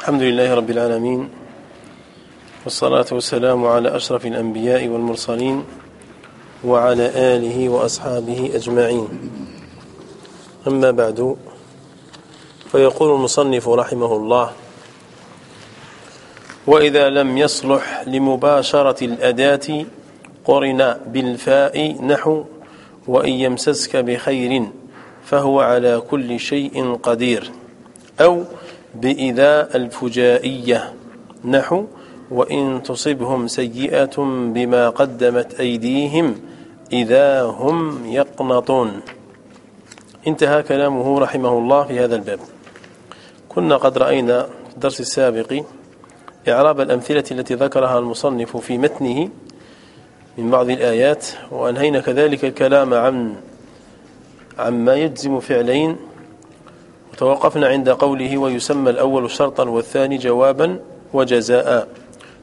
الحمد لله رب العالمين والصلاة والسلام على أشرف الأنبياء والمرسلين وعلى آله وأصحابه أجمعين. أما بعد فيقول المصنف رحمه الله وإذا لم يصلح لمباشرة الأداة قرن بالفاء نحو وإن يمسسك بخير فهو على كل شيء قدير. أو بإذا الفجائية. نحو وإن تصبهم سيئة بما قدمت أيديهم إذا هم يقنطون. انتهى كلامه رحمه الله في هذا الباب. كنا قد رأينا في الدرس السابق إعراب الأمثلة التي ذكرها المصنف في متنه من بعض الآيات وأنهينا كذلك الكلام عن عما يجزم فعلين وتوقفنا عند قوله ويسمى الأول شرطا والثاني جوابا وجزاء.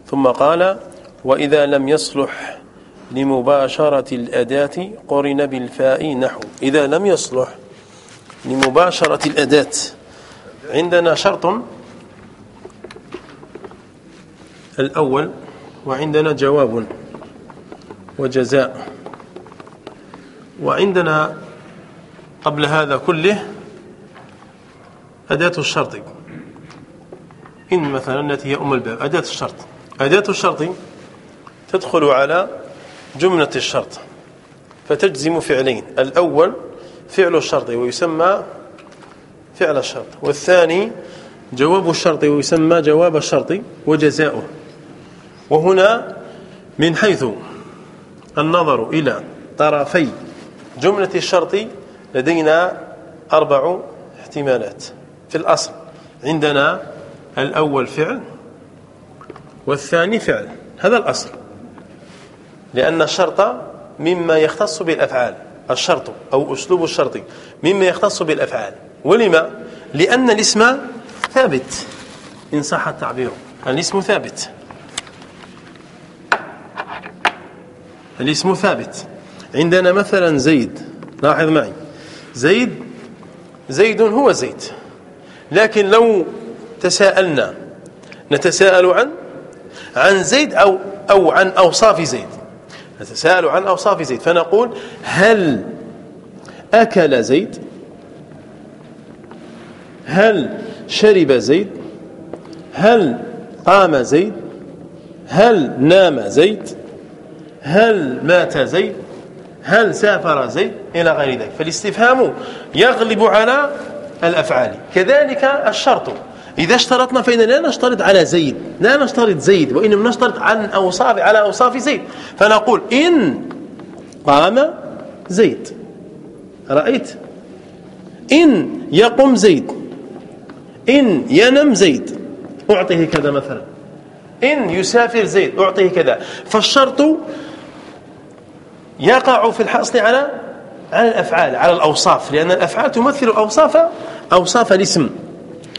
ثم قال وإذا لم يصلح لمباشرة الأداة قرن بالفاء نحو. إذا لم يصلح لمباشرة الأداة عندنا شرط الأول وعندنا جواب وجزاء. وعندنا قبل هذا كله أداة الشرط. إن مثلا التي هي أم الباب أداة الشرط. أداة الشرط تدخل على جملة الشرط فتجزم فعلين. الأول فعل الشرط ويسمى فعل الشرط والثاني جواب الشرط ويسمى جواب الشرط وجزاؤه. وهنا من حيث النظر إلى طرفي جملة الشرط لدينا أربع احتمالات. في الأصل عندنا الأول فعل والثاني فعل. هذا الأصل. لأن الشرط مما يختص بالأفعال. الشرط أو أسلوب الشرط مما يختص بالأفعال. ولما؟ لأن الاسم ثابت. إن صح التعبير. الاسم ثابت. الاسم ثابت. عندنا مثلا زيد. لاحظ معي. زيد زيد هو زيد. لكن لو تساءلنا نتساءل عن عن زيد أو, أو عن أوصاف زيد. نتساءل عن أوصاف زيد. فنقول هل أكل زيد؟ هل شرب زيد؟ هل قام زيد؟ هل نام زيد؟ هل مات زيد؟ هل سافر زيد إلى غير ذلك؟ فالاستفهام يغلب على الأفعال. كذلك الشرط. إذا اشترطنا فإن لا نشترط على زيد لا نشترط زيد وإنما نشترط عن أوصاف على أوصاف زيد. فنقول إن قام زيد. رأيت؟ إن يقوم زيد. إن ينم زيد. أعطيه كذا مثلا. إن يسافر زيد أعطيه كذا. فالشرط يقع في الحصل على على الأفعال على الأوصاف لأن الأفعال تمثل أوصاف أوصاف الاسم.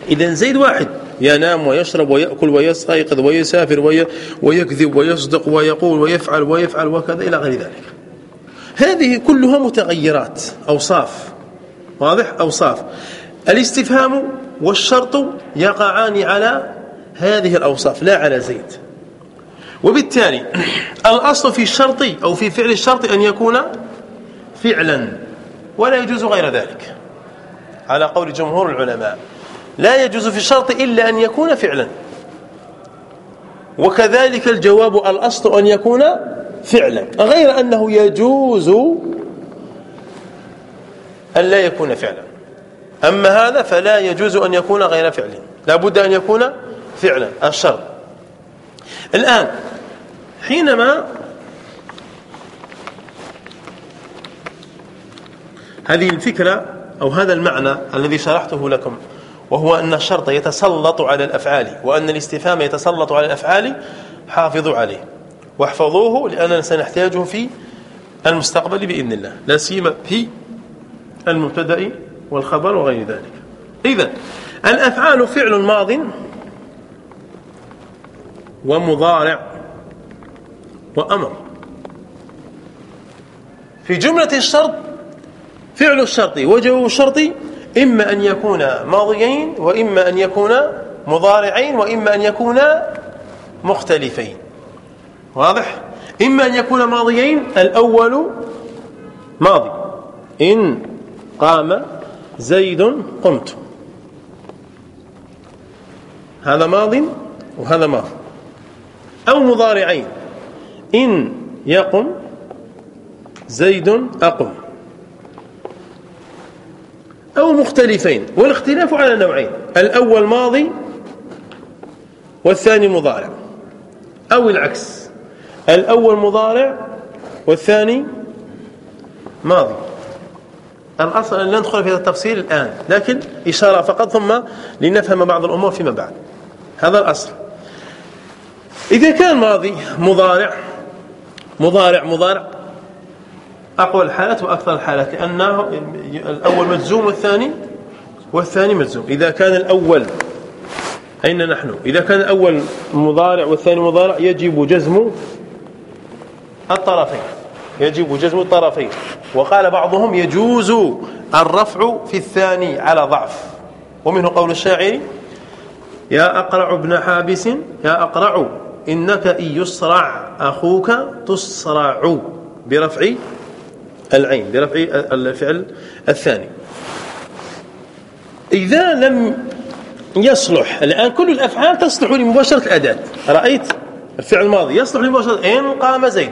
إذا زيد واحد ينام ويشرب ويأكل ويستيقظ ويسافر وي ويكذب ويصدق ويقول ويفعل ويفعل وكذا إلى غير ذلك. هذه كلها متغيرات أوصاف. واضح؟ أوصاف. الاستفهام والشرط يقعان على هذه الأوصاف لا على زيد. وبالتالي الأصل في الشرط أو في فعل الشرط أن يكون فعلا ولا يجوز غير ذلك. على قول جمهور العلماء لا يجوز في الشرط إلا أن يكون فعلا. وكذلك الجواب الأصل أن يكون فعلا. غير أنه يجوز أن لا يكون فعلا. أما هذا فلا يجوز أن يكون غير فعل. لا بد أن يكون فعلا. الشرط. الآن حينما هذه الفكرة أو هذا المعنى الذي شرحته لكم وهو أن الشرط يتسلط على الأفعال وأن الاستفهام يتسلط على الأفعال حافظوا عليه. واحفظوه لأننا سنحتاجه في المستقبل بإذن الله. لا سيما في المبتدأ والخبر وغير ذلك. إذا الأفعال فعل ماض ومضارع وأمر. في جملة الشرط فعل الشرط وجواب الشرط إما أن يكون ماضيين وإما أن يكون مضارعين وإما أن يكون مختلفين. واضح؟ إما أن يكون ماضيين الأول ماضي. إن قام زيد قمت. هذا ماض وهذا ماض. أو مضارعين. إن يقم زيد أقم. أو مختلفين. والاختلاف على نوعين. الأول ماضي والثاني مضارع. أو العكس. الأول مضارع والثاني ماضي. الأصل أن لا ندخل في هذا التفصيل الآن لكن إشارة فقط ثم لنفهم بعض الأمور فيما بعد. هذا الأصل. إذا كان ماضي مضارع مضارع مضارع أقوى الحالات وأكثر الحالات لأنه الأول مجزوم والثاني والثاني مجزوم. إذا كان الأول أين نحن؟ إذا كان الأول مضارع والثاني مضارع يجب جزم الطرفين. يجب جزم الطرفين. وقال بعضهم يجوز الرفع في الثاني على ضعف. ومنه قول الشاعر يا أقرع ابن حابس يا أقرع إنك إن يسرع أخوك تسرع برفع العين برفع الفعل الثاني. إذا لم يصلح الآن كل الأفعال تصلح لمباشرة الأداة. رأيت الفعل الماضي يصلح لمباشرة إن قام زيد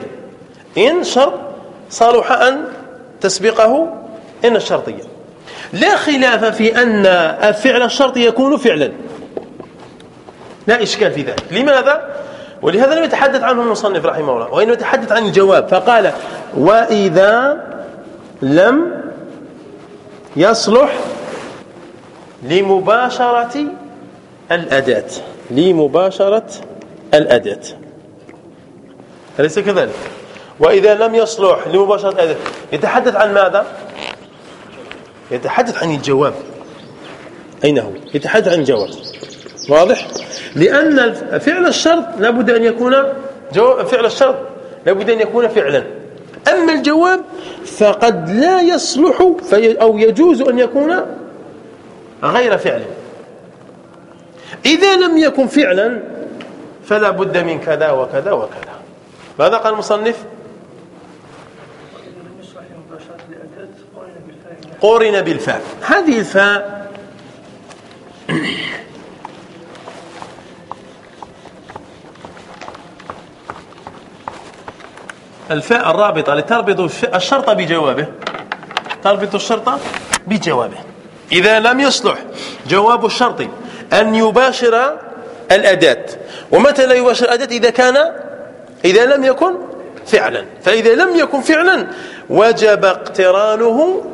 إن شرط صالح أن تسبقه إن الشرطية. لا خلاف في أن الفعل الشرطي يكون فعلا. لا إشكال في ذلك. لماذا؟ ولهذا لم يتحدث عنه المصنف رحمه الله وإنه يتحدث عن الجواب فقال وإذا لم يصلح لمباشرة الأداة. لمباشرة الأداة. أليس كذلك؟ وإذا لم يصلح لمباشرة الأداة. يتحدث عن ماذا؟ يتحدث عن الجواب. أين هو؟ يتحدث عن الجواب. واضح؟ لأن فعل الشرط لابد أن يكون فعل الشرط لابد أن يكون فعلا. أما الجواب فقد لا يصلح في أو يجوز أن يكون غير فعل. إذا لم يكن فعلا فلا بد من كذا وكذا وكذا. ماذا قال المصنف؟ قرن بالفاء. هذه الفاء الفاء الرابطة لتربط الشرط بجوابه. تربط الشرط بجوابه. إذا لم يصلح جواب الشرط أن يباشر الأداة. ومتى لا يباشر الأداة؟ إذا كان إذا لم يكن فعلا. فإذا لم يكن فعلا وجب اقترانه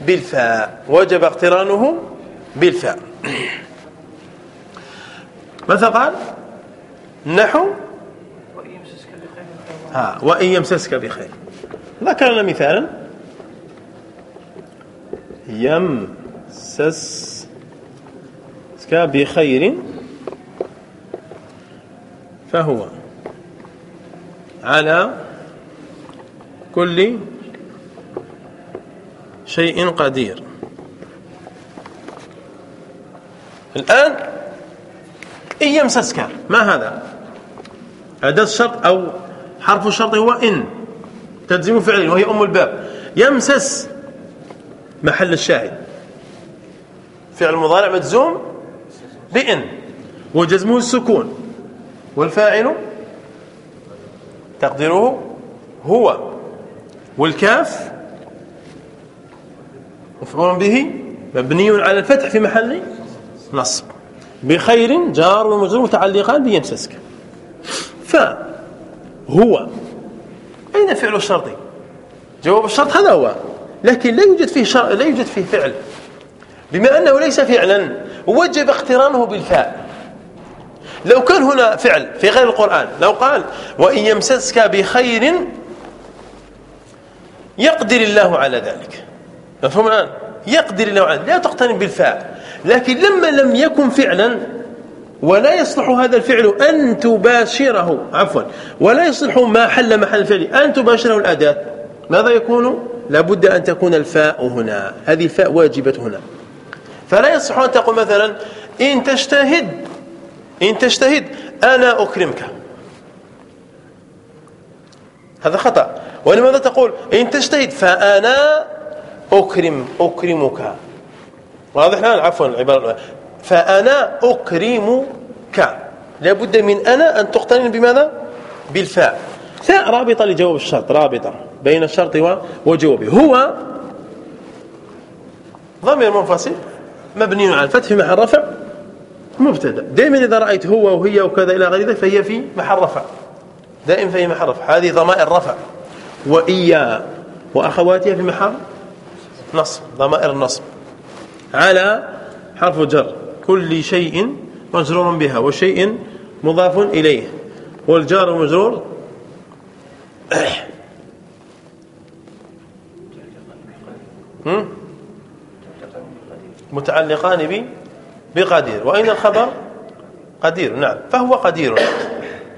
بالفاء. وجب اقترانه بالفاء. ماذا قال؟ نحو ها وإن يمسسك بخير. ذكر لنا مثالا؟ يمسسك بخير. فهو على كل شيء قدير. الآن إن يمسسك ما هذا؟ أداة الشرط أو حرف الشرط هو إن. تجزم فعل وهي أم الباب. يمسس محل الشاهد. فعل مضارع مجزوم بإن. وجزمه السكون. والفاعل تقديره هو. والكاف مفعول به مبني على الفتح في محل نصب. بخير جار ومجرور متعلقان بيمسسك. ف هو. أين فعل الشرط؟ جواب الشرط هذا هو. لكن لا يوجد فيه شر... لا يوجد فيه فعل. بما أنه ليس فعلا وجب اقترانه بالفاء. لو كان هنا فعل في غير القرآن لو قال وإن يمسسك بخير يقدر الله على ذلك. مفهوم الآن؟ يقدر الله على ذلك. لا تقترن بالفاء. لكن لما لم يكن فعلا ولا يصلح هذا الفعل أن تباشره. عفوا. ولا يصلح ما حل محل الفعل أن تباشره الأداة. ماذا يكون؟ لابد أن تكون الفاء هنا. هذه الفاء واجبة هنا. فلا يصح أن تقول مثلا إن تجتهد إن تجتهد أنا أكرمك. هذا خطأ. ولماذا تقول؟ إن تجتهد فأنا أكرم أكرمك. واضح الآن؟ عفوا العبارة فأنا أكرمك. لابد من أنا أن تقترن بماذا؟ بالفاء. فاء رابطة لجواب الشرط رابطة بين الشرط وجوابه. هو ضمير منفصل مبني على الفتح في محل رفع مبتدأ. دائما إذا رأيت هو وهي وكذا إلى غير ذلك فهي في محل رفع دائما فهي محل رفع هذه ضمائر رفع وإيا وأخواتها في محل نصب ضمائر النصب. على حرف جر كل شيء مجرور بها وشيء مضاف إليه والجار والمجرور متعلقان بقدير. وأين الخبر؟ قدير. نعم. فهو قدير.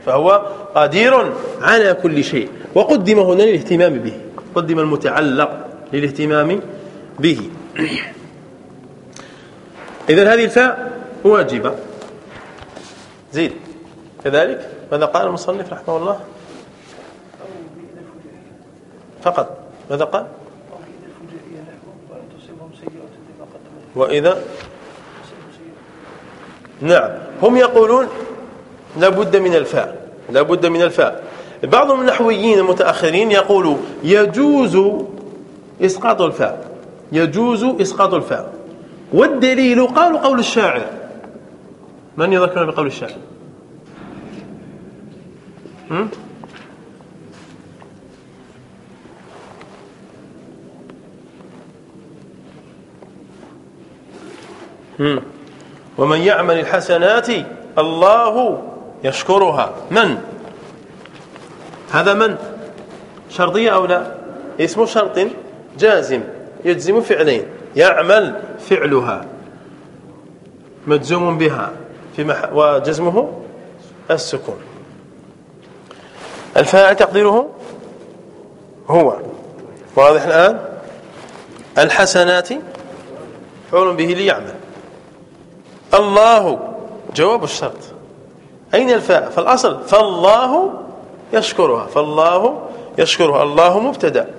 فهو قدير على كل شيء. وقدم هنا للاهتمام به. قدم المتعلق للاهتمام به. إذا هذه الفاء واجبة. زيد. كذلك؟ ماذا قال المصنف رحمه الله؟ فقط. ماذا قال؟ وإذا؟ نعم. هم يقولون لابد من الفاء. لابد من الفاء. بعض النحويين المتأخرين يقول يجوز إسقاط الفاء. يجوز إسقاط الفاء. والدليل قالوا قول الشاعر. من يذكرنا بقول الشاعر؟ هم؟ ومن يعمل الحسنات الله يشكرها. من؟ هذا من؟ شرطية أو لا؟ اسم شرط جازم يجزم فعلين. يعمل فعلها مجزوم بها في مح وجزمه السكون. الفاعل تقديره هو. واضح الآن؟ الحسنات فعل به ليعمل. الله جواب الشرط. أين الفاء؟ فالأصل فالله يشكرها فالله يشكرها. الله مبتدأ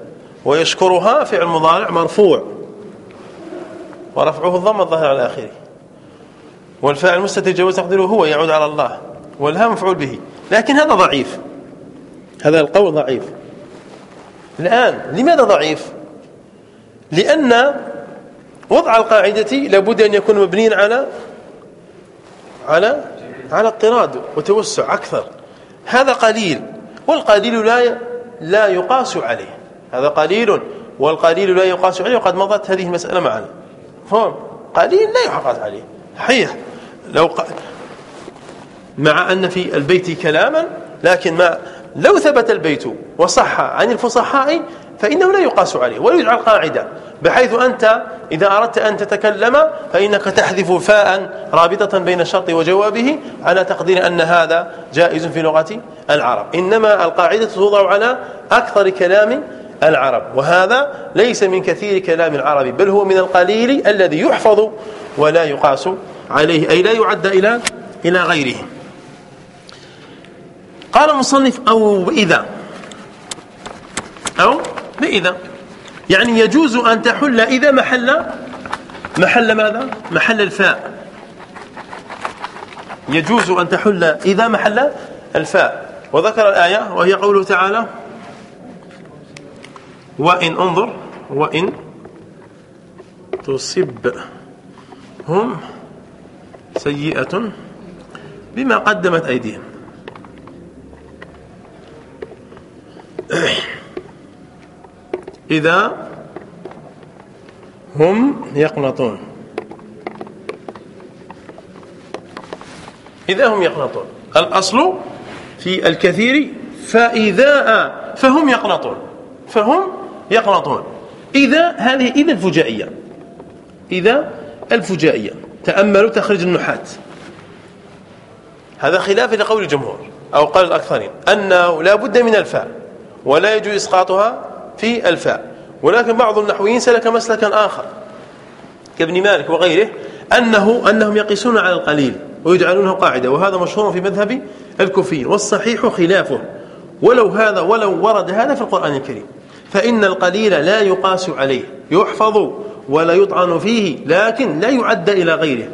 ويشكرها فعل مضارع مرفوع. ورفعه الضم الظاهر على آخره. والفاعل المستتر جوز تقديره هو يعود على الله. والها مفعول به. لكن هذا ضعيف. هذا القول ضعيف. الآن لماذا ضعيف؟ لأن وضع القاعدة لابد أن يكون مبنيا على على على اضطراد وتوسع أكثر. هذا قليل والقليل لا لا يقاس عليه. هذا قليل والقليل لا يقاس عليه وقد مضت هذه المسألة معنا. فهم. قليل لا يقاس عليه. صحيح. لو ق... مع أن في البيت كلاما لكن ما لو ثبت البيت وصح عن الفصحاء فإنه لا يقاس عليه ولا يجعل قاعدة بحيث أنت إذا أردت أن تتكلم فإنك تحذف فاء رابطة بين الشرط وجوابه على تقدير أن هذا جائز في لغة العرب. إنما القاعدة توضع على أكثر كلام العرب. وهذا ليس من كثير كلام العرب بل هو من القليل الذي يحفظ ولا يقاس عليه أي لا يعد إلى إلى غيره. قال المصنف أو إذا أو بإذا. يعني يجوز أن تحل إذا محل محل ماذا؟ محل الفاء. يجوز أن تحل إذا محل الفاء. وذكر الآية وهي قوله تعالى وإن انظر وإن تصبهم سيئة بما قدمت أيديهم. إذا هم يقنطون. إذا هم يقنطون. الأصل في الكثير فإذا فهم يقنطون. فهم يقنطون إذا هذه إذا الفجائية. إذا الفجائية. تأملوا تخرج النحات. هذا خلاف لقول الجمهور أو قال الأكثرين. أنه لا بد من الفاء ولا يجوز إسقاطها في الفاء. ولكن بعض النحويين سلك مسلكا آخر. كابن مالك وغيره. أنه أنهم يقيسون على القليل ويجعلونه قاعدة. وهذا مشهور في مذهب الكوفيين. والصحيح خلافه. ولو هذا ولو ورد هذا في القرآن الكريم. فإن القليل لا يقاس عليه يحفظ ولا يطعن فيه لكن لا يعد إلى غيره.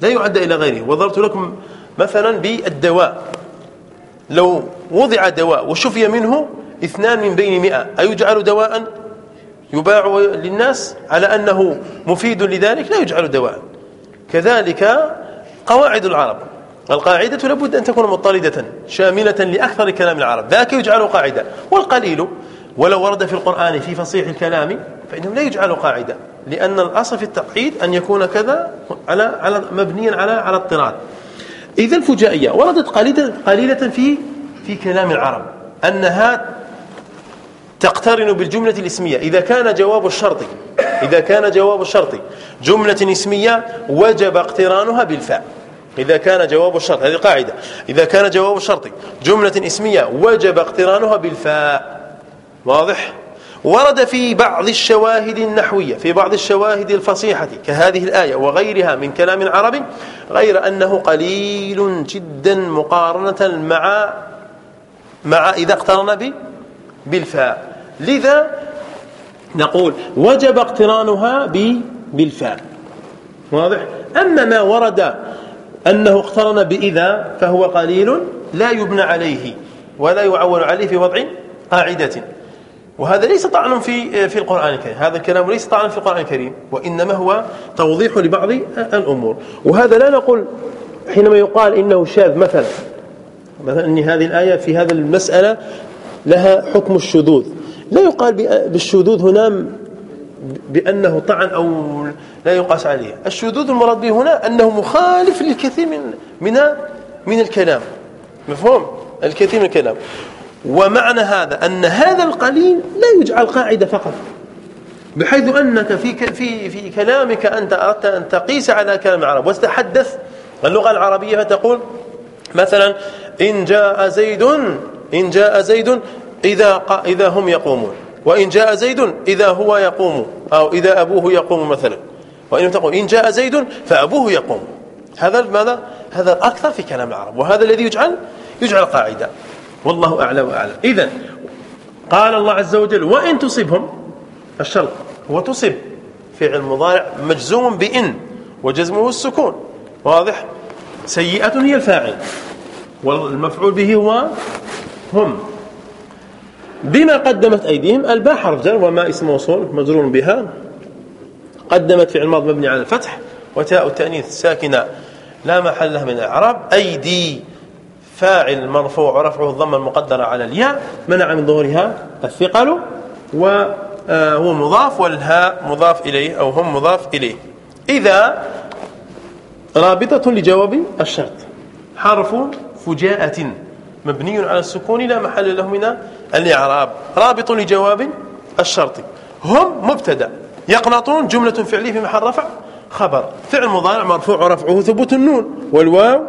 لا يعد إلى غيره. وضربت لكم مثلا بالدواء. لو وضع دواء وشفي منه اثنان من بين مئة أيجعل دواء؟ يباع للناس على أنه مفيد لذلك؟ لا يجعل دواء. كذلك قواعد العرب. القاعدة لابد أن تكون مضطردة شاملة لأكثر كلام العرب ذاك يجعل قاعدة. والقليل ولو ورد في القرآن في فصيح الكلام فإنه لا يجعل قاعدة لأن الأصل في التقعيد أن يكون كذا على على مبنيا على على اضطراد. إذا الفجائية وردت قليلة قليلة في في كلام العرب أنها تقترن بالجملة الاسمية. إذا كان جواب الشرط إذا كان جواب الشرط جملة اسمية وجب اقترانها بالفاء. إذا كان جواب الشرط هذه قاعدة. إذا كان جواب الشرط جملة اسمية وجب اقترانها بالفاء. واضح؟ ورد في بعض الشواهد النحوية في بعض الشواهد الفصيحة كهذه الآية وغيرها من كلام عربي غير أنه قليل جدا مقارنة مع مع إذا اقترن بالفاء. لذا نقول وجب اقترانها بالفاء. واضح؟ أما ما ورد أنه اقترن بإذا فهو قليل لا يبنى عليه ولا يعول عليه في وضع قاعدة. وهذا ليس طعن في في القرآن الكريم. هذا الكلام ليس طعنا في القرآن الكريم وإنما هو توضيح لبعض الأمور. وهذا لا نقول حينما يقال إنه شاذ مثلا مثلا أن هذه الآية في هذا المسألة لها حكم الشذوذ. لا يقال بالشذوذ هنا بأنه طعن أو لا يقاس عليه. الشذوذ المراد به هنا أنه مخالف للكثير من من من الكلام. مفهوم؟ الكثير من الكلام. ومعنى هذا أن هذا القليل لا يجعل قاعدة فقط. بحيث أنك في في في كلامك أنت أردت أن تقيس على كلام العرب. وتتحدث اللغة العربية فتقول مثلا إن جاء زيد إن جاء زيد إذا إذا هم يقومون. وإن جاء زيد إذا هو يقوم أو إذا أبوه يقوم مثلا. وإن تقول إن جاء زيد فأبوه يقوم. هذا ماذا؟ هذا الأكثر في كلام العرب. وهذا الذي يجعل؟ يجعل قاعدة. والله أعلى وأعلم. إذا قال الله عز وجل وإن تصبهم الشرط هو تصب. فعل مضارع مجزوم بإن وجزمه السكون. واضح؟ سيئة هي الفاعل. والمفعول به هو هم. بما قدمت أيديهم الباء حرف جر وما اسم موصول مجرور بها. قدمت فعل ماض مبني على الفتح وتاء التأنيث ساكنة لا محل لها من الإعراب. أيدي. فاعل مرفوع ورفعه الضمه المقدره على الياء منع من ظهورها الثقل وهو مضاف والهاء مضاف إليه أو هم مضاف إليه. إذا رابطة لجواب الشرط. حرف فجاءة مبني على السكون لا محل له من الإعراب. رابط لجواب الشرط. هم مبتدأ. يقنطون جملة فعلية في محل رفع خبر. فعل مضارع مرفوع ورفعه ثبوت النون والواو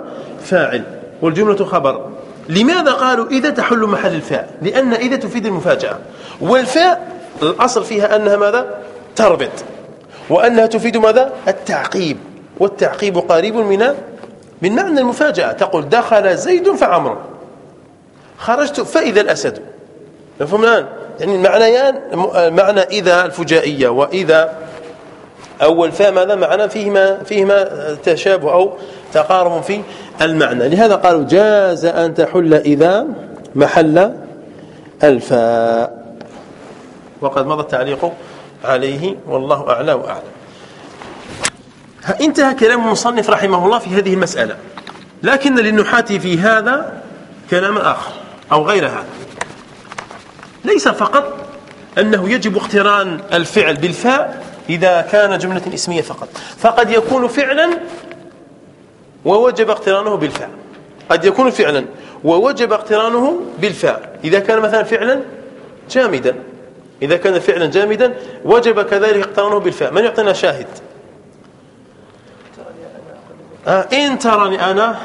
فاعل. والجملة خبر. لماذا قالوا إذا تحل محل الفاء؟ لأن إذا تفيد المفاجأة. والفاء الأصل فيها أنها ماذا؟ تربط. وأنها تفيد ماذا؟ التعقيب. والتعقيب قريب من من معنى المفاجأة. تقول دخل زيد فعمر. خرجت فإذا الأسد. مفهوم الآن؟ يعني المعنيان معنى إذا الفجائية وإذا أول فاء ماذا؟ معنى فيهما فيهما تشابه أو تقارب في المعنى. لهذا قالوا جاز أن تحل إذا محل الفاء. وقد مضى التعليق عليه والله أعلى وأعلم. انتهى كلام المصنف رحمه الله في هذه المسألة. لكن للنحاة في هذا كلام آخر أو غير هذا. ليس فقط أنه يجب اقتران الفعل بالفاء إذا كان جملة اسمية فقط. فقد يكون فعلا ووجب اقترانه بالفعل. قد يكون فعلا. ووجب اقترانه بالفاء إذا كان مثلا فعلا جامدا. إذا كان فعلا جامدا وجب كذلك اقترانه بالفاء من يعطينا شاهد؟ آه إن ترني أنا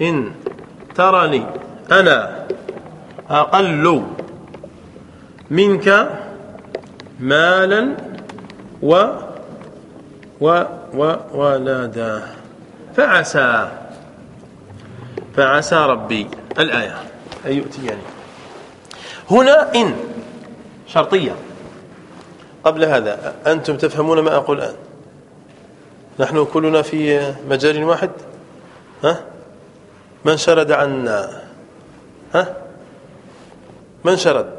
إن ترني أنا أقل منك مالا و و و ولدا. فعسى. فعسى ربي. الآية. أن يؤتيني هنا إن. شرطية. قبل هذا أنتم تفهمون ما أقول الآن. نحن كلنا في مجال واحد؟ ها؟ من شرد عنا. ها؟ من شرد؟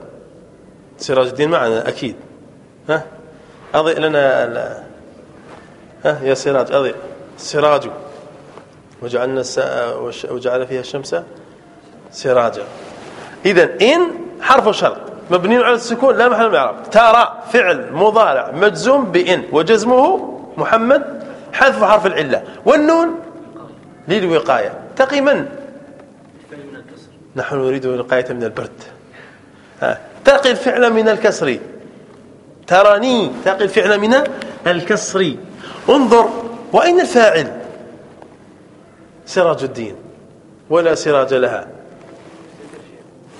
سراج الدين معنا أكيد. ها؟ أضيء لنا ها؟ يا سراج أضيء. سراج وجعلنا وجعل فيها الشمس سراجا. إذا إن حرف شرط مبني على السكون لا محل من الاعراب ترى فعل مضارع مجزوم بإن وجزمه محمد حذف حرف العلة. والنون للوقاية تقي من نحن نريد الوقاية من البرد. تقي الفعل من الكسر. تراني تقي الفعل من الكسر. انظر وأين الفاعل سراج الدين ولا سراج لها.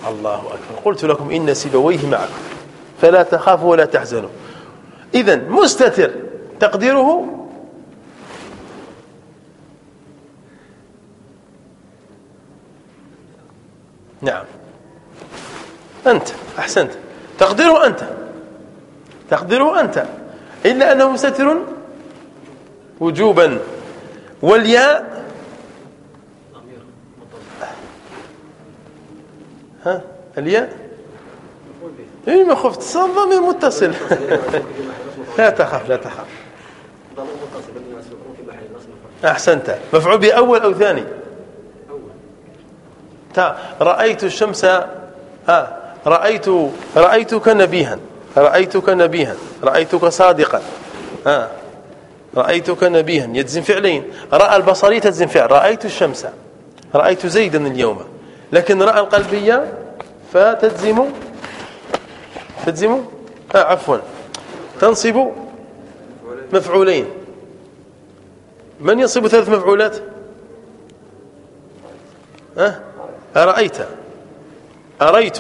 الله أكبر. قلت لكم إن سيبويه معكم. فلا تخافوا ولا تحزنوا. إذا مستتر تقديره. نعم. أنت أحسنت. تقديره أنت. تقديره أنت. إلا أنه مستتر وجوبا. والياء ها؟ الياء؟ اي ما خفت. الضمير متصل. لا تخاف لا تخاف أحسنت. مفعول به أول أو ثاني؟ رأيت الشمس ها رأيت رأيتك نبيها. رأيتك نبيها. رأيتك صادقا. ها رأيتك نبيها. يجزم فعلين. رأى البصري تجزم فعل. رأيت الشمس. رأيت زيدا اليوم. لكن رأى القلبية فتجزم تجزم آه عفوا تنصب مفعولين. من ينصب ثلاث مفعولات؟ أه؟ أرأيت؟ أريت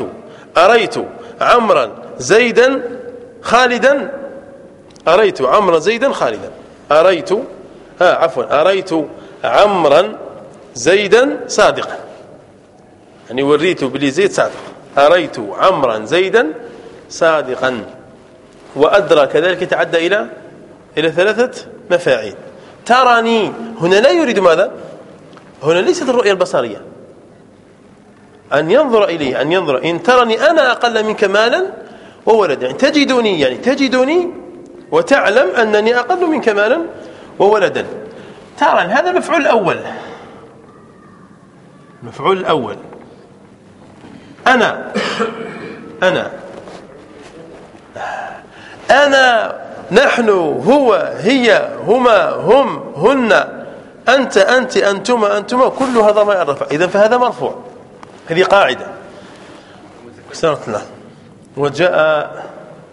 أريت عمرا زيدا خالدا؟ أريت عمرا زيدا خالدا. أريت ها عفوا أريت عمرا زيدا صادقا. يعني وريت بلي زيد صادق أريت عمرا زيدا صادقا. وأدرى كذلك يتعدى إلى إلى ثلاثة مفاعيل. تراني هنا لا يريد ماذا؟ هنا ليست الرؤية البصرية. أن ينظر إليه أن ينظر إن ترني أنا أقل منك مالا وولدا. يعني تجدني يعني تجدني وتعلم أنني أقل منك مالا وولدا. ترى هذا مفعول الأول مفعول الأول أنا أنا أنا نحن هو هي هما هم هن أنت أنت أنتما أنتما كل هذا ما يعرف إذا فهذا مرفوع. هذه قاعدة. وجاء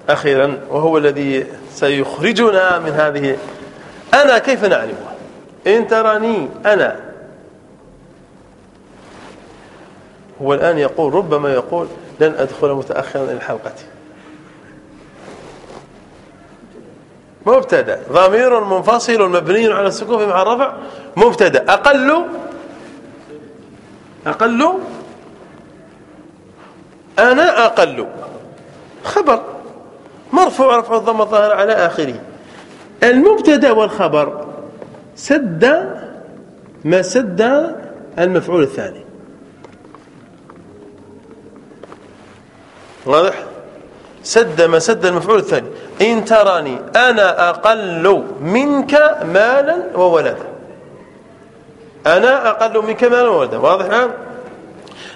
أخيرا وهو الذي سيخرجنا من هذه. أنا كيف نعرفه؟ إن تراني أنا. هو الآن يقول ربما يقول لن أدخل متأخرا إلى الحلقة مبتدأ. ضمير منفصل مبني على السكون في محل رفع مبتدأ. أقل؟ أقل؟ أنا أقل. خبر. مرفوع رفع الضم الظاهر على آخره. المبتدأ والخبر. سد ما سد المفعول الثاني. واضح؟ سد ما سد المفعول الثاني. إن تراني أنا أقل منك مالا وولدا. أنا أقل منك مالا وولدا. واضح الآن؟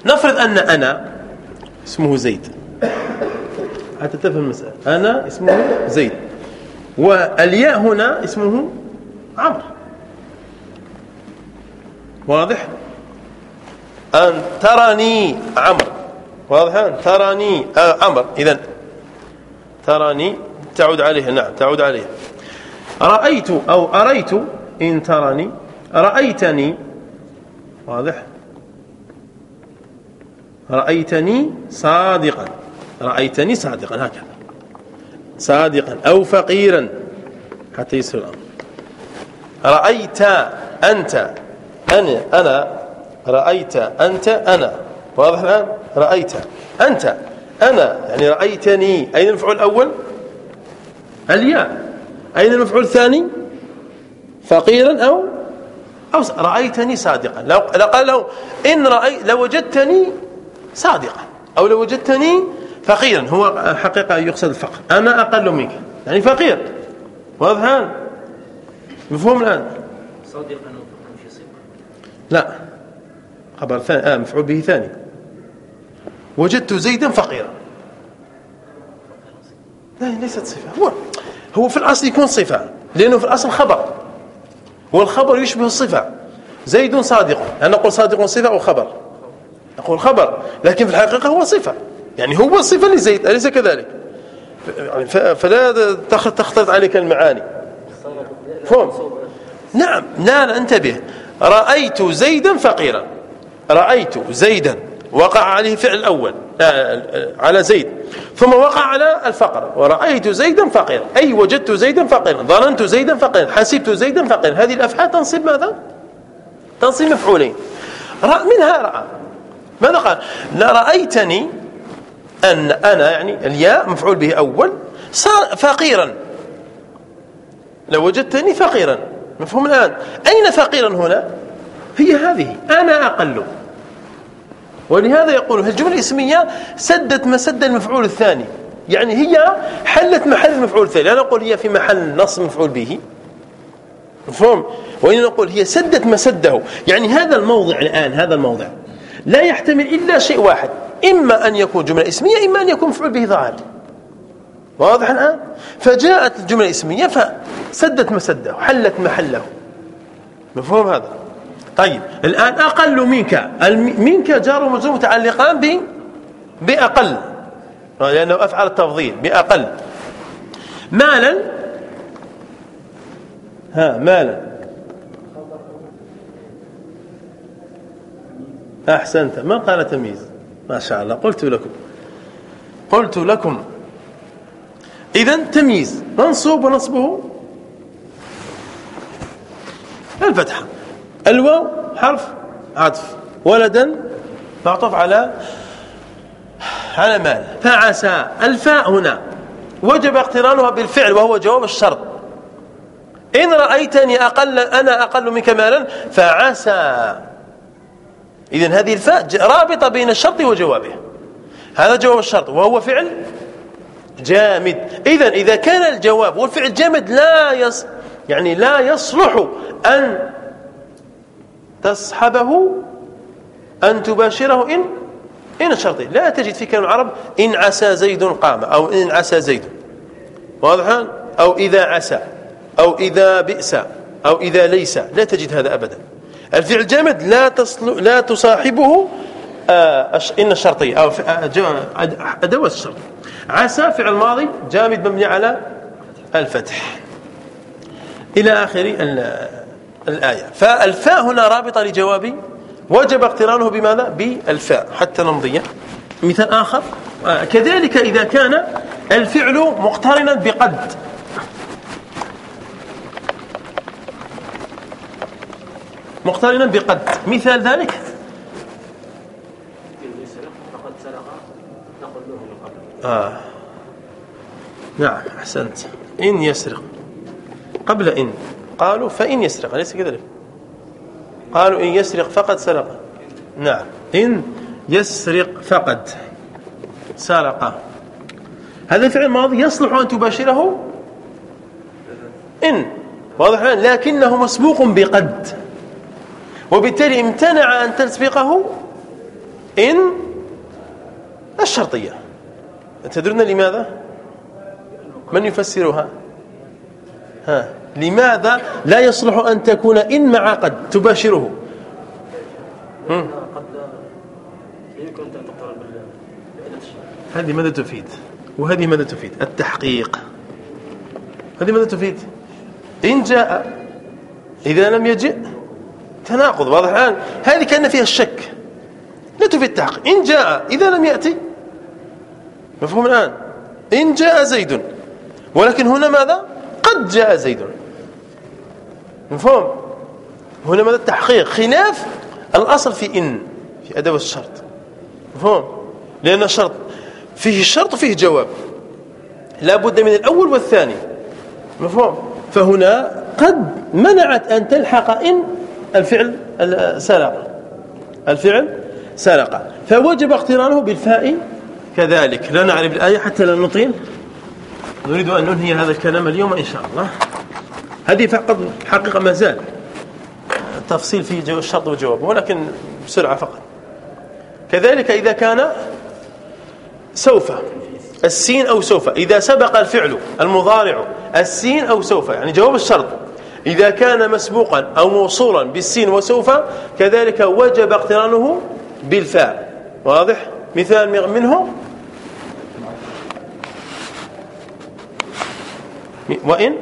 نفرض أن أنا اسمه زيد. حتى تفهم المسألة. أنا اسمه زيد. والياء هنا اسمه عمرو. واضح؟ أن تراني عمرو. واضح تراني آه عمر إذا تراني تعود عليه. نعم تعود عليه. رأيت أو أريت إن تراني رأيتني واضح؟ رأيتني صادقا. رأيتني صادقا هكذا. صادقا أو فقيرا. حتى يصير الأمر. رأيت أنت أنا أنا. رأيت أنت أنا. واضح الآن؟ رأيت. أنت أنا يعني رأيتني أين المفعول الأول؟ الياء. أين المفعول الثاني؟ فقيرا أو؟ أو رأيتني صادقا. لو قال له إن رأي لو وجدتني صادقا. أو لو وجدتني فقيرا. هو حقيقة يقصد الفقر. أنا أقل منك. يعني فقير. واضح الآن؟ مفهوم الآن؟ صادقا لا. خبر ثاني آه مفعول به ثاني. وجدت زيدا فقيرا. لا ليست صفة. هو هو في الأصل يكون صفة لأنه في الأصل خبر. والخبر يشبه الصفة. زيد صادق. أنا نقول صادق صفة أو خبر؟ نقول خبر لكن في الحقيقة هو صفة. يعني هو الصفة لزيد أليس كذلك؟ فلا تختلط عليك المعاني. فهم؟ نعم. لا انتبه. رأيت زيدا فقيرا. رأيت زيدا. وقع عليه فعل الأول على زيد. ثم وقع على الفقر. ورأيت زيدا فقيرا. أي وجدت زيدا فقيرا. ظننت زيدا فقيرا. حسبت زيدا فقيرا. هذه الأفعال تنصب ماذا؟ تنصب مفعولين. منها رأى. ماذا قال؟ لا رأيتني أن أنا يعني الياء مفعول به أول صار فقيرا. لو وجدتني فقيرا. مفهوم الآن. أين فقيرا هنا؟ هي هذه. أنا أقل. ولهذا يقول الجملة الاسمية؟ سدت مسد المفعول الثاني. يعني هي حلت محل المفعول الثاني. لا نقول هي في محل نص مفعول به. مفهوم؟ وإن نقول هي سدت مسده. يعني هذا الموضع الآن هذا الموضع لا يحتمل إلا شيء واحد. إما أن يكون جملة اسمية إما أن يكون مفعول به ظاهر واضح الآن؟ فجاءت الجملة الاسمية فسدت مسده حلت محله. مفهوم هذا؟ طيب الآن أقل منك منك جار ومجرور متعلقان ب بأقل. لأنه أفعل التفضيل بأقل. مالا؟ ها مالا. أحسنت. ما قال تمييز؟ ما شاء الله قلت لكم. قلت لكم. إذا تمييز منصوب ونصبه. الفتحة. الواو حرف عطف. ولدا معطوف على على مال فعسى. الفاء هنا. وجب اقترانها بالفعل وهو جواب الشرط. إن رأيتني أقل أنا أقل منك مالا فعسى. إذن هذه الفاء رابطة بين الشرط وجوابه. هذا جواب الشرط. وهو فعل جامد. إذا إذا كان الجواب والفعل جامد لا يص يعني لا يصلح أن تصحبه أن تباشره إن إن الشرطي. لا تجد في كلام العرب إن عسى زيد قام أو إن عسى زيد. واضح؟ أو إذا عسى أو إذا بئس أو إذا ليس. لا تجد هذا أبدا. الفعل جامد لا تصل لا تصاحبه آه إن الشرطية أو آه، أدوات الشرط عسى فعل ماضي جامد مبني على الفتح. إلى آخر الآية. فالفاء هنا رابطة لجوابي وجب اقترانه بماذا؟ بالفاء. حتى نمضي. مثال آخر. كذلك إذا كان الفعل مقترنا بقد. مقترنا بقد. مثال ذلك. آه. نعم أحسنت. إن يسرق. قبل إن. قالوا فإن يسرق أليس كذلك؟ قالوا إن يسرق فقد سرق. نعم. إن يسرق فقد سرق. هذا الفعل الماضي يصلح أن تباشره؟ إن. واضح لكنه مسبوق بقد. وبالتالي امتنع أن تسبقه؟ إن. الشرطية. تدرون لماذا؟ من يفسرها؟ ها. لماذا لا يصلح أن تكون إن مع قد تباشره؟ هذه ماذا تفيد؟ وهذه ماذا تفيد؟ التحقيق. هذه ماذا تفيد؟ إن جاء إذا لم يجئ تناقض. واضح الآن؟ هذه كأن فيها الشك. لا تفيد التحقيق. إن جاء إذا لم يأتي. مفهوم الآن؟ إن جاء زيد. ولكن هنا ماذا؟ قد جاء زيد. مفهوم؟ هنا ماذا التحقيق؟ خلاف الأصل في إن في أدوات الشرط. مفهوم؟ لأن الشرط فيه الشرط وفيه جواب. لا بد من الأول والثاني. مفهوم؟ فهنا قد منعت أن تلحق إن الفعل سرق الفعل سرق فوجب اقترانه بالفاء كذلك. لا نعرف الآية حتى لا نطيل. نريد أن ننهي هذا الكلام اليوم إن شاء الله. هذه فقط حقيقة ما زال. تفصيل في الشرط والجواب ولكن بسرعة فقط. كذلك إذا كان سوف السين أو سوف إذا سبق الفعل المضارع السين أو سوف يعني جواب الشرط. إذا كان مسبوقا أو موصولا بالسين وسوف كذلك وجب اقترانه بالفاء واضح؟ مثال منه. وإن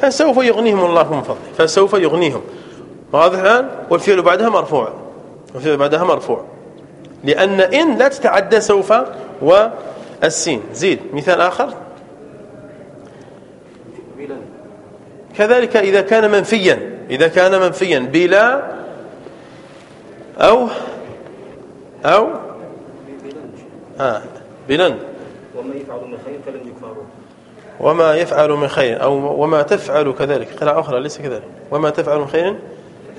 فسوف يغنيهم الله من فضله. فسوف يغنيهم. واضح الآن؟ والفعل بعدها مرفوع. والفعل بعدها مرفوع. لأن إن لا تتعدى سوف والسين زيد مثال آخر. كذلك إذا كان منفيا. إذا كان منفيا بلا أو أو آه بلن وما يفعل من خير فلن يكفروه وما يفعل من خير أو وما تفعل كذلك قراءة أخرى ليس كذلك. وما تفعل من خير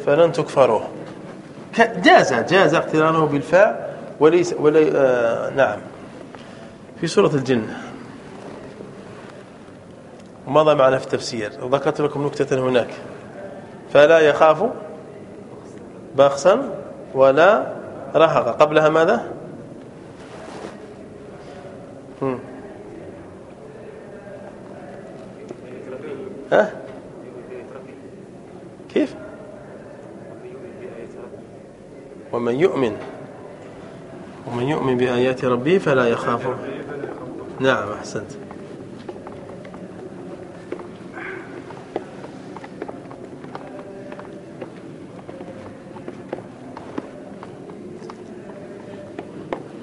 فلن تكفروه. جاز جاز اقترانه بالفاء وليس ولي آه نعم. في سورة الجن. ومضى معنا في التفسير. وذكرت لكم نكتة هناك. فلا يخاف بخسا ولا رهق. قبلها ماذا. ها؟ كيف؟ ومن يؤمن ومن يؤمن بآيات ربه فلا يخاف نعم أحسنت.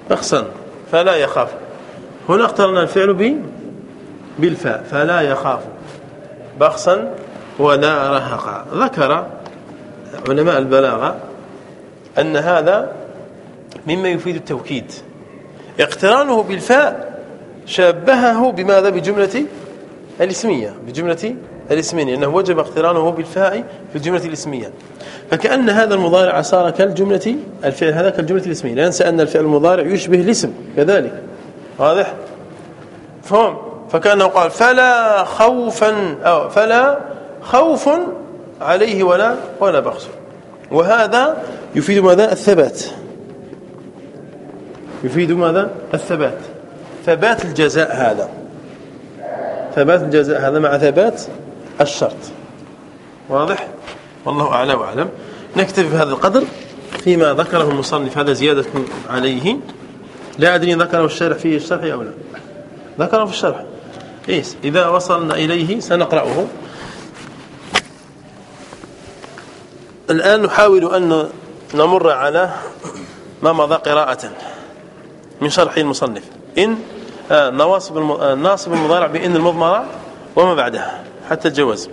بخسا فلا يخاف. هنا اقترنا الفعل ب بالفاء. فلا يخاف. بخسا ولا رهقا ذكر علماء البلاغة أن هذا مما يفيد التوكيد. اقترانه بالفاء شبهه بماذا؟ بجملة الاسمية بجملة الاسمية أنه وجب اقترانه بالفاء في الجملة الاسمية. فكأن هذا المضارع صار كالجملة الفعل هذا كالجملة الاسمية. لا ننسى أن الفعل المضارع يشبه الاسم كذلك. واضح؟ فهم؟ فكأنه قال فلا خوفا أو فلا خوف عليه ولا ولا بخس. وهذا يفيد ماذا؟ الثبات. يفيد ماذا؟ الثبات. ثبات الجزاء هذا. ثبات الجزاء هذا مع ثبات الشرط. واضح؟ والله أعلى وأعلم. نكتفي بهذا القدر فيما ذكره المصنف. هذا زيادة عليه. لا أدري ذكره الشارح فيه الشرح أو لا. ذكره في الشرح. إيس إذا وصلنا إليه سنقرأه. الآن نحاول أن نمر على ما مضى قراءة من شرح المصنف. إن آه نواصب آه ناصب المضارع بإن المضمرة وما بعدها حتى الجواز.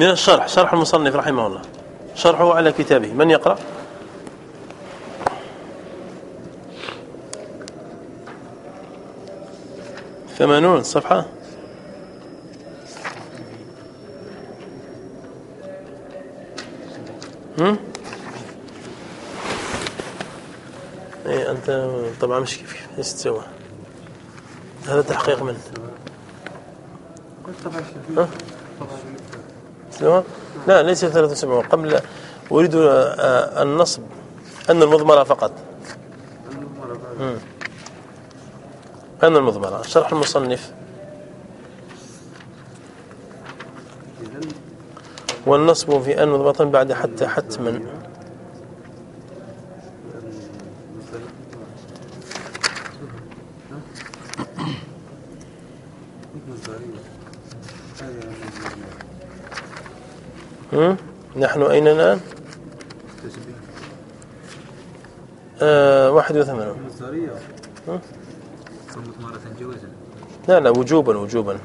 من الشرح شرح المصنف رحمه الله. شرحه على كتابه. من يقرأ؟ ثمانون صفحة. هم؟ إيه أنت طبعا مش كيف إيش تسوى هذا تحقيق من. ها؟ سوى لا ليس 73 قبل أريد آه، النصب أن المضمرة فقط. أن المضمرة؟ شرح المصنف. والنصب في أن مضمرة بعد حتى حتما. نحن أين الآن؟ آه واحد وثمانون. لا لا وجوبا وجوبا.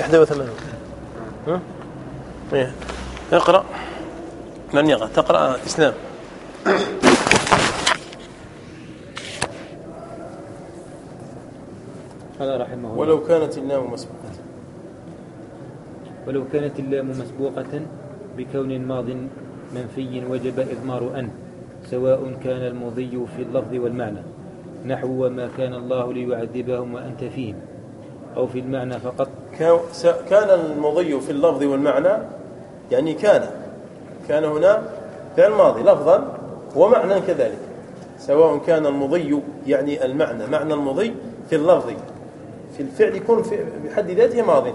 إحدى وثمانون إيه. اقرأ. من يقرأ؟ تقرأ إسلام. قال رحمه الله. ولو كانت اللام مسبوقة. ولو كانت اللام مسبوقة بكون ماض منفي وجب إضمار أن سواء كان المضي في اللفظ والمعنى نحو وما كان الله ليعذبهم وأنت فيهم أو في المعنى فقط. كان المضي في اللفظ والمعنى يعني كان كان هنا فعل ماضي لفظا ومعنى كذلك سواء كان المضي يعني المعنى معنى المضي في اللفظ في الفعل يكون في بحد ذاته ماضي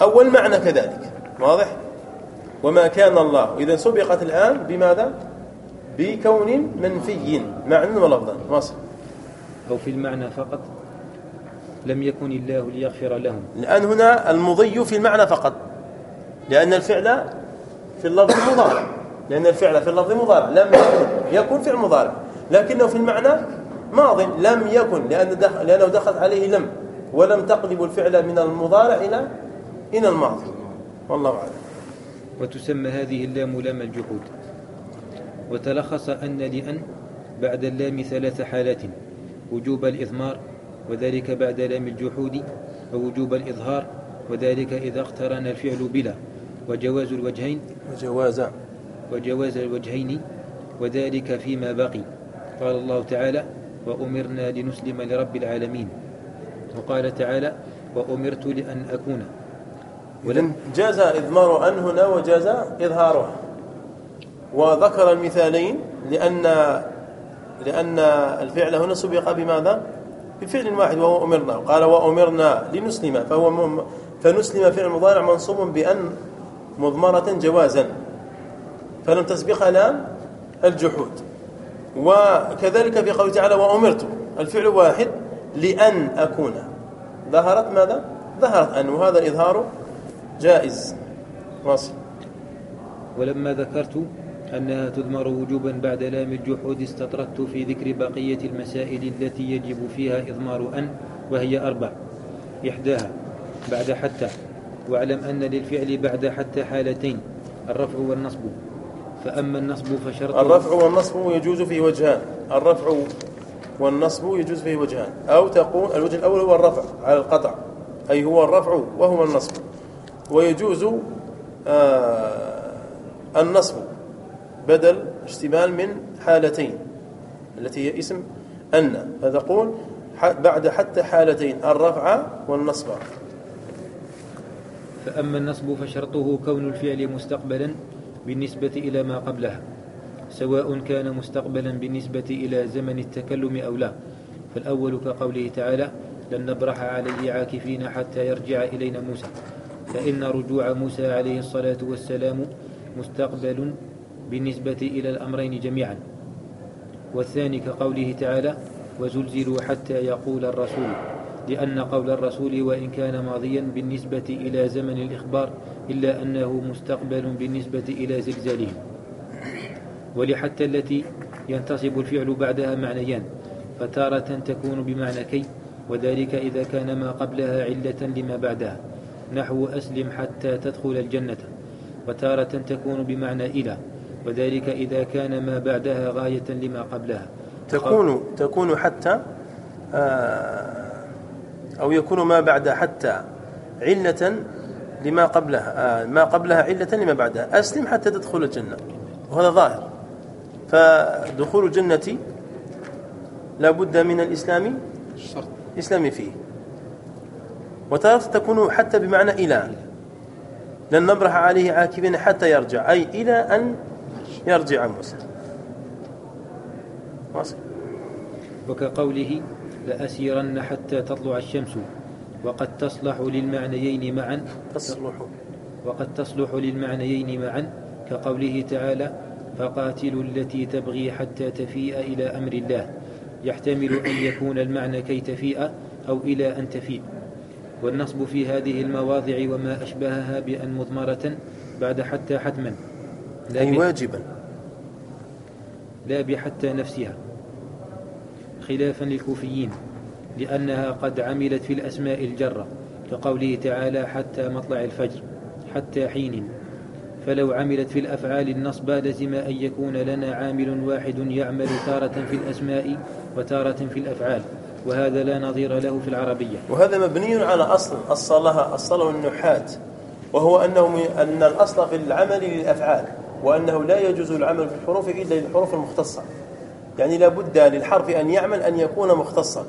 أو المعنى كذلك واضح؟ وما كان الله. إذا سبقت الآن بماذا؟ بكون منفي معنى ولفظا واصل. أو في المعنى فقط. لم يكن الله ليغفر لهم. الآن هنا المضي في المعنى فقط. لأن الفعل في اللفظ مضارع. لأن الفعل في اللفظ مضارع. لم يكن يكون فعل مضارع. لكنه في المعنى ماض. لم يكن. لأن دخل لأنه دخلت عليه لم. ولم تقلب الفعل من المضارع إلى إلى الماضي. والله أعلم. وتسمى هذه اللام لام الجحود. وتلخص أن لأن بعد اللام ثلاث حالات وجوب الإضمار وذلك بعد لام الجحود ووجوب الإظهار وذلك إذا اقترن الفعل بلا. وجواز الوجهين وجواز. وجواز الوجهين وذلك فيما بقي. قال الله تعالى وأمرنا لنسلم لرب العالمين. وقال تعالى وأمرت لأن أكون. ولم جاز إضمار أن هنا وجاز إظهارها. وذكر المثالين لأن لأن الفعل هنا سبق بماذا؟ بفعل واحد وهو أمرنا. قال وأمرنا لنسلم فهو فنسلم فعل مضارع منصوب بأن مضمرة جوازا. فلم تسبقها الآن الجحود. وكذلك في قوله تعالى وأمرت. الفعل واحد لأن أكون. ظهرت ماذا؟ ظهرت أن. وهذا الإظهار جائز. واصل. ولما ذكرت أنها تضمر وجوبا بعد لام الجحود استطردت في ذكر بقية المسائل التي يجب فيها إضمار أن وهي أربع. إحداها بعد حتى. واعلم أن للفعل بعد حتى حالتين الرفع والنصب. فأما النصب فشرط الرفع والنصب يجوز فيه وجهان. الرفع والنصب يجوز فيه وجهان. أو تقول الوجه الأول هو الرفع على القطع. أي هو الرفع وهو النصب. ويجوز آه النصب بدل اشتمال من حالتين التي هي اسم أن فتقول بعد حتى حالتين الرفع والنصب. فأما النصب فشرطه كون الفعل مستقبلا بالنسبة إلى ما قبلها سواء كان مستقبلا بالنسبة إلى زمن التكلم أو لا. فالأول كقوله تعالى لن نبرح عليه عاكفين حتى يرجع إلينا موسى فإن رجوع موسى عليه الصلاة والسلام مستقبل بالنسبة إلى الأمرين جميعا. والثاني كقوله تعالى وزلزلوا حتى يقول الرسول. لأن قول الرسول وإن كان ماضيا بالنسبة إلى زمن الإخبار إلا أنه مستقبل بالنسبة إلى زلزالهم. ولحتى التي ينتصب الفعل بعدها معنيان فتارة تكون بمعنى كي وذلك إذا كان ما قبلها علة لما بعدها. نحو أسلم حتى تدخل الجنة وتارة تكون بمعنى إلى وذلك إذا كان ما بعدها غاية لما قبلها. تكون تكون حتى آه، أو يكون ما بعد حتى علة لما قبلها آه، ما قبلها علة لما بعدها. أسلم حتى تدخل الجنة وهذا ظاهر. فدخول الجنة لا بد من الإسلام الشرط الإسلام فيه. وتارة تكون حتى بمعنى إلى. لن نبرح عليه عاكفين حتى يرجع. أي إلى أن يرجع موسى. واصل. وكقوله لأسيرن حتى تطلع الشمس وقد تصلح للمعنيين معا. تصلح. وقد تصلح للمعنيين معا. كقوله تعالى فقاتلوا التي تبغي حتى تفيء إلى أمر الله. يحتمل أن يكون المعنى كي تفيء أو إلى أن تفيء. والنصب في هذه المواضع وما أشبهها بأن مضمرة بعد حتى حتما. لا أي واجبا. لا بحتى نفسها. خلافا للكوفيين لأنها قد عملت في الأسماء الجرة كقوله تعالى حتى مطلع الفجر حتى حين. فلو عملت في الأفعال النصب لزم أن يكون لنا عامل واحد يعمل تارة في الأسماء وتارة في الأفعال. وهذا لا نظير له في العربية. وهذا مبني على أصل أصلها أصله النحاة وهو أنه أن الأصل في العمل للأفعال وأنه لا يجوز العمل في الحروف إلا للحروف المختصة. يعني لا بد للحرف أن يعمل أن يكون مختصا.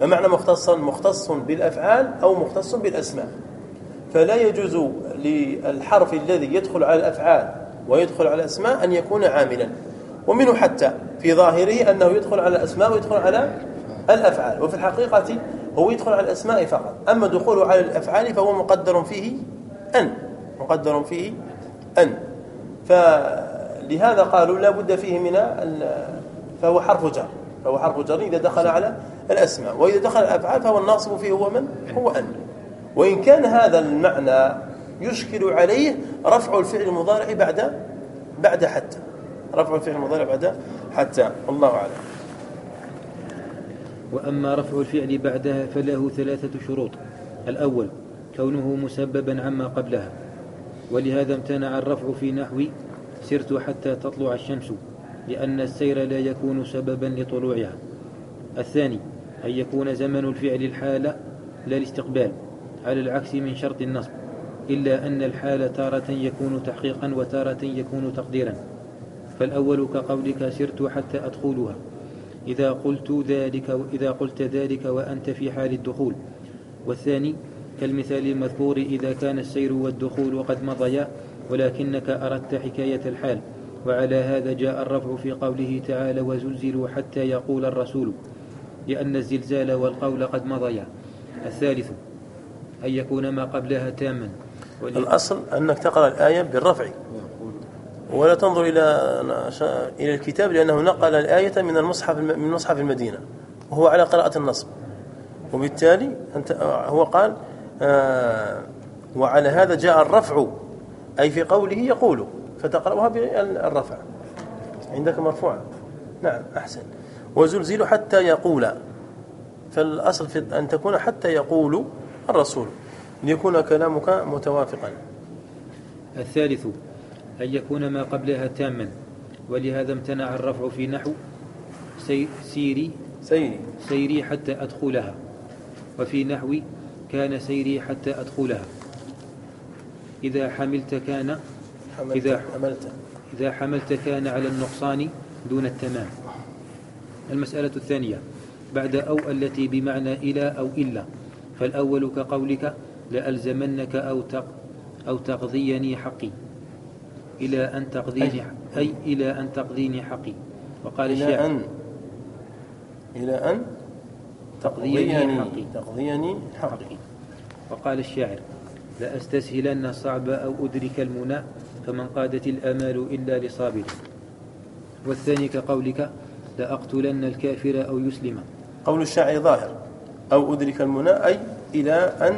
ما معنى مختصا مختص بالأفعال أو مختص بالأسماء. فلا يجوز للحرف الذي يدخل على الأفعال ويدخل على الأسماء أن يكون عاملا. ومنه حتى في ظاهره أنه يدخل على الأسماء ويدخل على الأفعال. وفي الحقيقة هو يدخل على الأسماء فقط. أما دخوله على الأفعال فهو مقدر فيه أن. مقدر فيه أن. فلهذا قالوا لا بد فيه من فهو حرف جر. فهو حرف جر إذا دخل على الأسماء. وإذا دخل الأفعال فهو الناصب فيه هو من؟ هو أن. وإن كان هذا المعنى يشكل عليه رفع الفعل المضارع بعد بعد حتى. رفع الفعل المضارع بعد حتى. والله أعلم. وأما رفع الفعل بعدها فله ثلاثة شروط. الأول كونه مسببا عما قبلها. ولهذا امتنع الرفع في نحو سرت حتى تطلع الشمس لأن السير لا يكون سببا لطلوعها. الثاني أن يكون زمن الفعل الحال لا الاستقبال على العكس من شرط النصب إلا أن الحال تارة يكون تحقيقا وتارة يكون تقديرا. فالأول كقولك سرت حتى أدخلها. إذا قلت ذلك إذا قلت ذلك وأنت في حال الدخول. والثاني كالمثال المذكور إذا كان السير والدخول قد مضيا ولكنك أردت حكاية الحال وعلى هذا جاء الرفع في قوله تعالى وزلزلوا حتى يقول الرسول لأن الزلزال والقول قد مضيا. الثالث أن يكون ما قبلها تاما. الأصل أنك تقرأ الآية بالرفع. ولا تنظر إلى إلى الكتاب لأنه نقل الآية من المصحف من مصحف المدينة وهو على قراءة النصب. وبالتالي أنت هو قال آه وعلى هذا جاء الرفع أي في قوله يقول فتقرأها بالرفع. عندك مرفوعة نعم أحسن. وزلزل حتى يقول. فالأصل في أن تكون حتى يقول الرسول ليكون كلامك متوافقا. الثالث. أن يكون ما قبلها تاما ولهذا امتنع الرفع في نحو سي- سيري سيري. سيري حتى أدخلها وفي نحو كان سيري حتى أدخلها. إذا حملت كان حملت إذا حملت. إذا حملت كان على النقصان دون التمام. المسألة الثانية بعد أو التي بمعنى إلى أو إلا فالأول كقولك لألزمنك أو تق أو تقضيني حقي. إلى أن تقضيني أي. إلى أن تقضيني حقي. وقال إلى الشاعر أن. إلى أن تقضيني حقي. تقضيني حقي. وقال الشاعر لأستسهلن الصعب أو أدرك المنى فمن قادت الآمال إلا لصابر. والثاني كقولك لأقتلن الكافر أو يسلم. قول الشاعر ظاهر. أو أدرك المنى أي إلى أن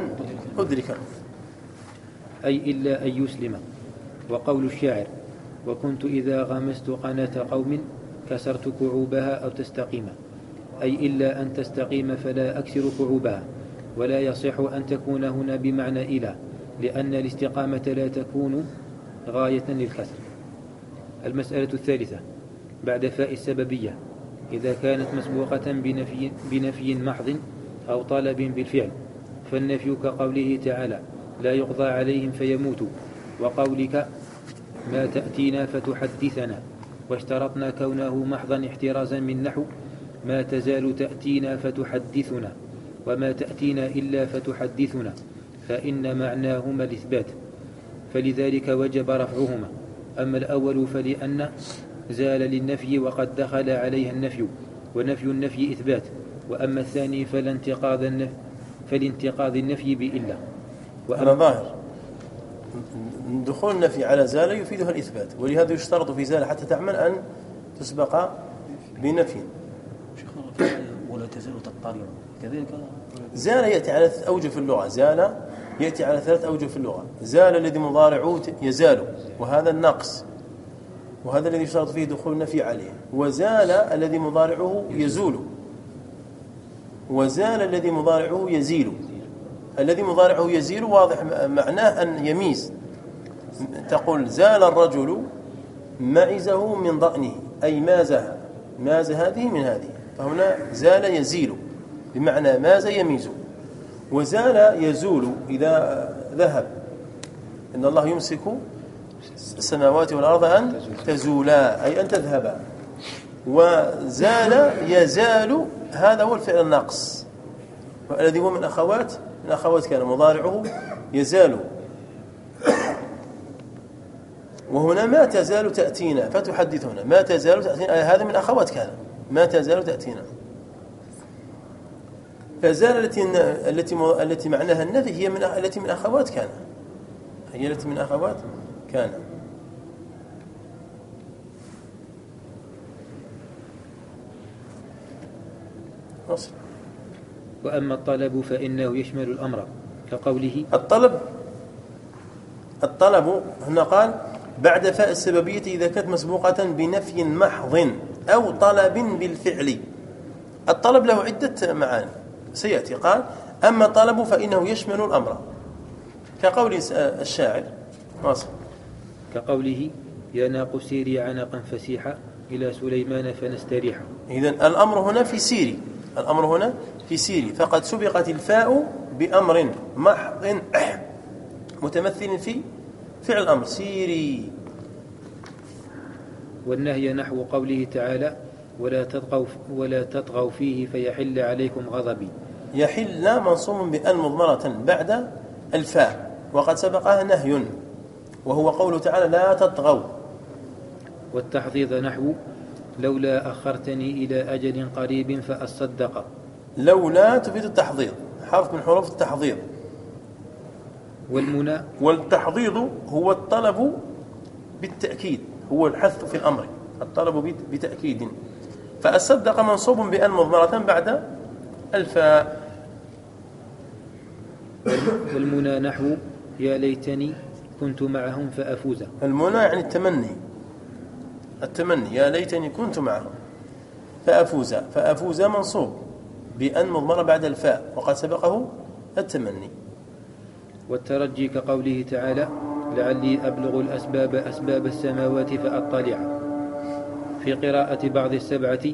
أدرك. أي إلا أن يسلم. وقول الشاعر وكنت إذا غمست قناة قوم كسرت كعوبها أو تستقيم أي إلا أن تستقيم فلا أكسر كعوبها ولا يصح أن تكون هنا بمعنى إلى لأن الاستقامة لا تكون غاية للكسر. المسألة الثالثة بعد فاء السببية إذا كانت مسبوقة بنفي, بنفي محض أو طلب بالفعل فالنفي كقوله تعالى لا يقضى عليهم فيموتوا. وقولك ما تأتينا فتحدثنا واشترطنا كونه محضا احترازا من نحو ما تزال تأتينا فتحدثنا وما تأتينا إلا فتحدثنا فإن معناهما الإثبات فلذلك وجب رفعهما أما الأول فلأن زال للنفي وقد دخل عليها النفي ونفي النفي إثبات وأما الثاني فلا انتقاض النفي فلانتقاض النفي بإلا هذا ظاهر. دخول النفي على زال يفيدها الإثبات ولهذا يشترط في زال حتى تعمل أن تسبق بنفي. شيخنا ولا تزال تطلع كذلك زال يأتي على ثلاث أوجه في اللغة. زال يأتي على ثلاث أوجه في اللغة. زال الذي مضارعه يزال وهذا النقص. وهذا الذي يشترط فيه دخول النفي عليه. وزال الذي مضارعه يزول. وزال الذي مضارعه يزيل. الذي مضارعه يزيل واضح معناه أن يميز. تقول زال الرجل معزه من ضأنه أي مازها ماز هذه من هذه. فهنا زال يزيل بمعنى ماز يميز. وزال يزول إذا ذهب. إن الله يمسك السماوات والأرض أن تزولا أي أن تذهبا. وزال يزال هذا هو الفعل الناقص. الذي هو من أخوات من أخوات كان مضارعه يزال. وهنا ما تزال تأتينا فتحدثنا ما تزال تأتينا. هذا من أخوات كان. ما تزال تأتينا. فزال التي التي التي معناها النفي هي من التي من أخوات كان. هي التي من أخوات كان. أصل. وأما الطلب فإنه يشمل الأمر كقوله الطلب الطلب هنا قال بعد فاء السببية إذا كانت مسبوقة بنفي محض أو طلب بالفعل. الطلب له عدة معاني سيأتي. قال أما الطلب فإنه يشمل الأمر كقول الشاعر. واصل. كقوله يا ناق سيري عنقا فسيحا إلى سليمان فنستريحا إذا الأمر هنا في سيري. الأمر هنا في سيري. فقد سبقت الفاء بأمر محض متمثل في فعل الأمر. سيري. والنهي نحو قوله تعالى ولا تطغوا ولا تطغوا فيه فيحل عليكم غضبي. يحل منصوب بأن مضمرة بعد الفاء. وقد سبقها نهي. وهو قوله تعالى لا تطغوا. والتحضيض نحو لولا أخرتني إلى أجل قريب فأصدق. لولا تفيد التحضيض حرف من حروف التحضيض والمنى والتحضيض هو الطلب بالتأكيد هو الحث في الأمر الطلب بتأكيد. فأصدق منصوب بأن مضمرة بعد الفاء والمنى نحو يا ليتني كنت معهم فأفوز. المنى يعني التمني التمني يا ليتني كنت معهم فأفوز فأفوز منصوب. بأن مضمرة بعد الفاء وقد سبقه التمني. والترجي كقوله تعالى لعلي أبلغ الأسباب أسباب السماوات فأطلع. في قراءة بعض السبعة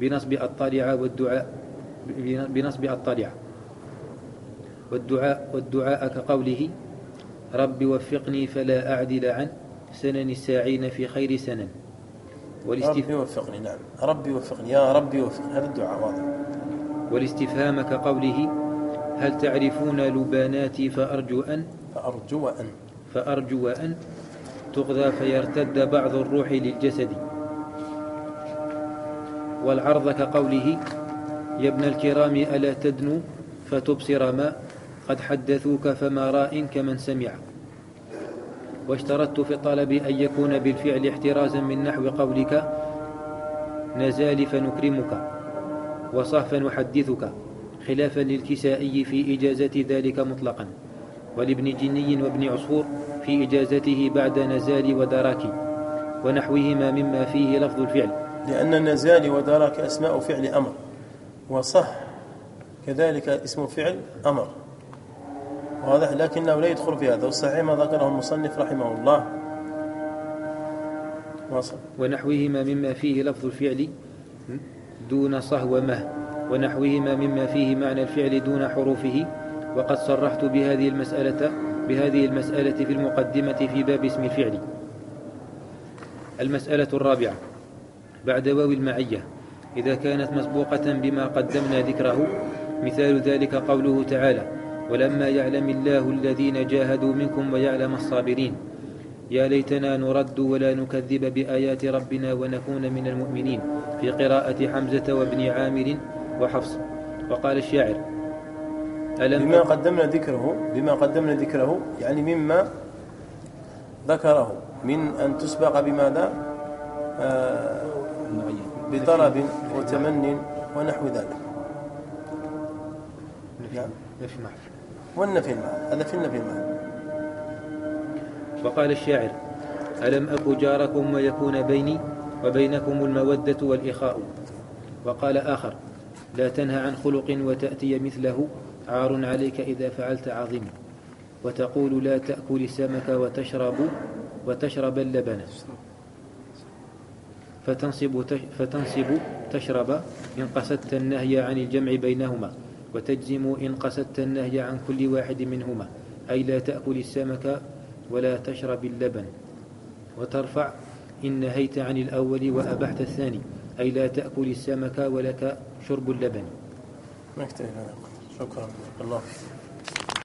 بنصب أطلع والدعاء بنصب أطلع والدعاء والدعاء كقوله رب وفقني فلا أعدل عن سنن الساعين في خير سنن. ربي وفقني نعم. ربي وفقني يا ربي وفقني. هذا الدعاء واضح. والاستفهام كقوله هل تعرفون لباناتي فأرجو أن؟ فأرجو أن. فأرجو أن تغذى فيرتد بعض الروح للجسد. والعرض كقوله يا ابن الكرام ألا تدنو فتبصر ما قد حدثوك فما راء كمن سمع. واشترطت في الطلب أن يكون بالفعل احترازا من نحو قولك نزال فنكرمك. وصهفا نحدثك خلافا للكسائي في إجازة ذلك مطلقا ولابن جني وابن عصفور في إجازته بعد نزال ودراك ونحوهما مما فيه لفظ الفعل. لأن نزال ودراك أسماء فعل أمر وصح كذلك اسم فعل أمر. واضح؟ لكنه لا يدخل في هذا. والصحيح ما ذكره المصنف رحمه الله. وصل ونحوهما مما فيه لفظ الفعل دون صهو مه ونحوهما مما فيه معنى الفعل دون حروفه وقد صرحت بهذه المسألة بهذه المسألة في المقدمة في باب اسم الفعل. المسألة الرابعة بعد واو المعية إذا كانت مسبوقة بما قدمنا ذكره مثال ذلك قوله تعالى ولما يعلم الله الذين جاهدوا منكم ويعلم الصابرين يا ليتنا نرد ولا نكذب بآيات ربنا ونكون من المؤمنين. في قراءة حمزة وابن عامر وحفص. وقال الشاعر ألم بما قدمنا ذكره بما قدمنا ذكره يعني مما ذكره من أن تسبق بماذا؟ آه بطلب وتمن ونحو ذلك. نعم. والنفي المعنى هذا في النفي المعنى وقال الشاعر ألم أك جاركم ويكون بيني وبينكم المودة والإخاء؟ وقال آخر لا تنهى عن خلق وتأتي مثله عار عليك إذا فعلت عظيم. وتقول لا تأكل السمك وتشرب وتشرب اللبن. فتنصب فتنصب تشرب إن قصدت النهي عن الجمع بينهما وتجزم إن قصدت النهي عن كل واحد منهما. أي لا تأكل السمك ولا تشرب اللبن. وترفع إن نهيت عن الأول وأبحت الثاني. أي لا تأكل السمك ولك شرب اللبن. نكتفي شكرا. الله.